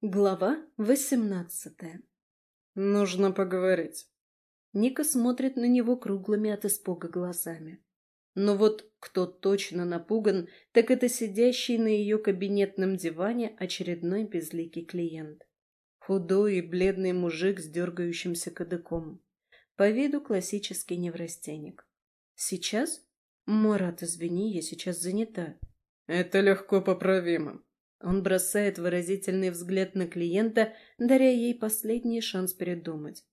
Глава восемнадцатая. Нужно поговорить. Ника смотрит на него круглыми от испуга глазами. Но вот кто точно напуган, так это сидящий на ее кабинетном диване очередной безликий клиент. Худой и бледный мужик с дергающимся кадыком. По виду классический неврастенник. Сейчас? Марат, извини, я сейчас занята. Это легко поправимо. Он бросает выразительный взгляд на клиента, даря ей последний шанс передумать.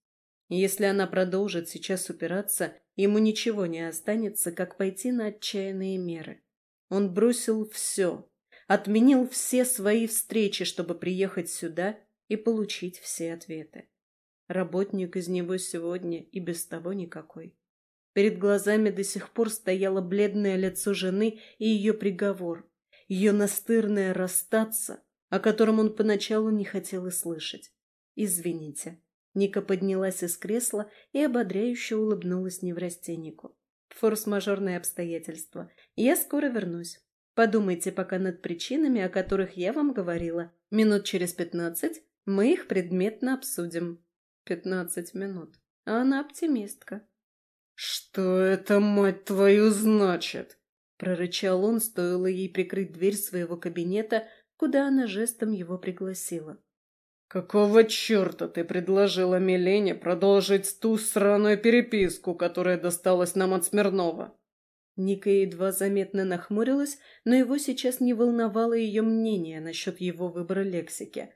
Если она продолжит сейчас упираться, ему ничего не останется, как пойти на отчаянные меры. Он бросил все, отменил все свои встречи, чтобы приехать сюда и получить все ответы. Работник из него сегодня и без того никакой. Перед глазами до сих пор стояло бледное лицо жены и ее приговор, ее настырное расстаться, о котором он поначалу не хотел и слышать. «Извините». Ника поднялась из кресла и ободряюще улыбнулась неврастеннику. «Форс-мажорные обстоятельства. Я скоро вернусь. Подумайте пока над причинами, о которых я вам говорила. Минут через пятнадцать мы их предметно обсудим». «Пятнадцать минут. А она оптимистка». «Что это, мать твою, значит?» Прорычал он, стоило ей прикрыть дверь своего кабинета, куда она жестом его пригласила. «Какого черта ты предложила Милене продолжить ту сраную переписку, которая досталась нам от Смирнова?» Ника едва заметно нахмурилась, но его сейчас не волновало ее мнение насчет его выбора лексики.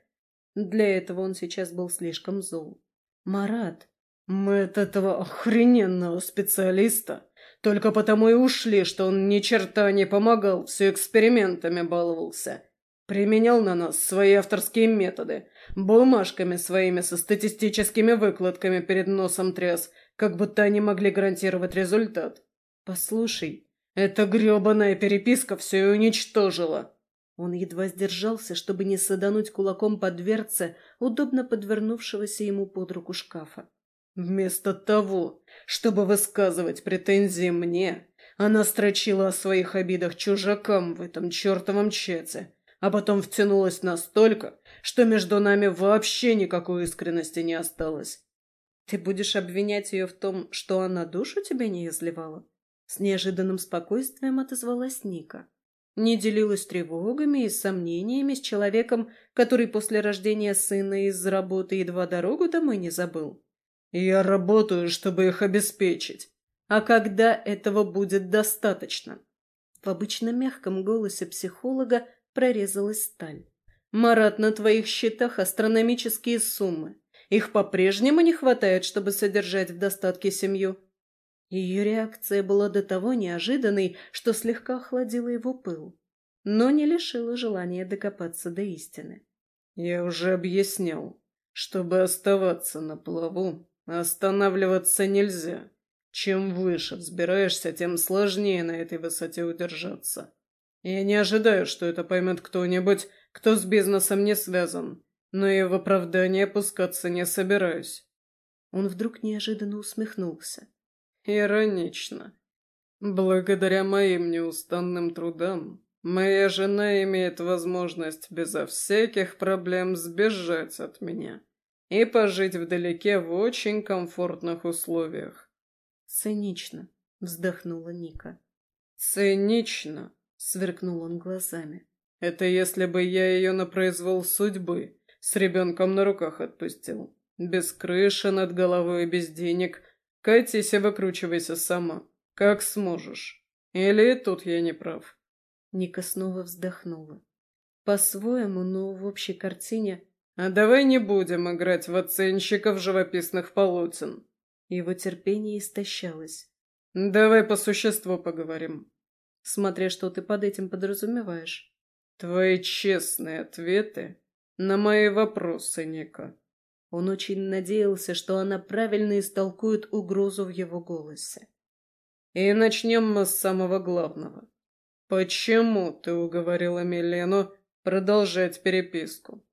Для этого он сейчас был слишком зол. «Марат!» «Мы от этого охрененного специалиста только потому и ушли, что он ни черта не помогал, все экспериментами баловался. Применял на нас свои авторские методы, бумажками своими со статистическими выкладками перед носом тряс, как будто они могли гарантировать результат. Послушай, эта гребаная переписка все и уничтожила. Он едва сдержался, чтобы не садануть кулаком по дверце, удобно подвернувшегося ему под руку шкафа. Вместо того, чтобы высказывать претензии мне, она строчила о своих обидах чужакам в этом чертовом чате, а потом втянулась настолько, что между нами вообще никакой искренности не осталось. Ты будешь обвинять ее в том, что она душу тебе не изливала? С неожиданным спокойствием отозвалась Ника. Не делилась тревогами и сомнениями с человеком, который после рождения сына из работы едва дорогу домой не забыл. Я работаю, чтобы их обеспечить. А когда этого будет достаточно? В обычно мягком голосе психолога прорезалась сталь. Марат, на твоих счетах астрономические суммы. Их по-прежнему не хватает, чтобы содержать в достатке семью. Ее реакция была до того неожиданной, что слегка охладила его пыл, но не лишила желания докопаться до истины. «Я уже объяснял, чтобы оставаться на плаву, Останавливаться нельзя. Чем выше взбираешься, тем сложнее на этой высоте удержаться. Я не ожидаю, что это поймет кто-нибудь, кто с бизнесом не связан, но и в оправдание опускаться не собираюсь. Он вдруг неожиданно усмехнулся. Иронично. Благодаря моим неустанным трудам, моя жена имеет возможность безо всяких проблем сбежать от меня и пожить вдалеке в очень комфортных условиях. Цинично, вздохнула Ника. Цинично, сверкнул он глазами. Это если бы я ее на произвол судьбы с ребенком на руках отпустил. Без крыши над головой без денег. Катись и выкручивайся сама, как сможешь. Или и тут я не прав. Ника снова вздохнула. По-своему, но в общей картине «А давай не будем играть в оценщиков живописных полотен». Его терпение истощалось. «Давай по существу поговорим». Смотря что ты под этим подразумеваешь. «Твои честные ответы на мои вопросы, Ника». Он очень надеялся, что она правильно истолкует угрозу в его голосе. «И начнем мы с самого главного. Почему ты уговорила Милену продолжать переписку?»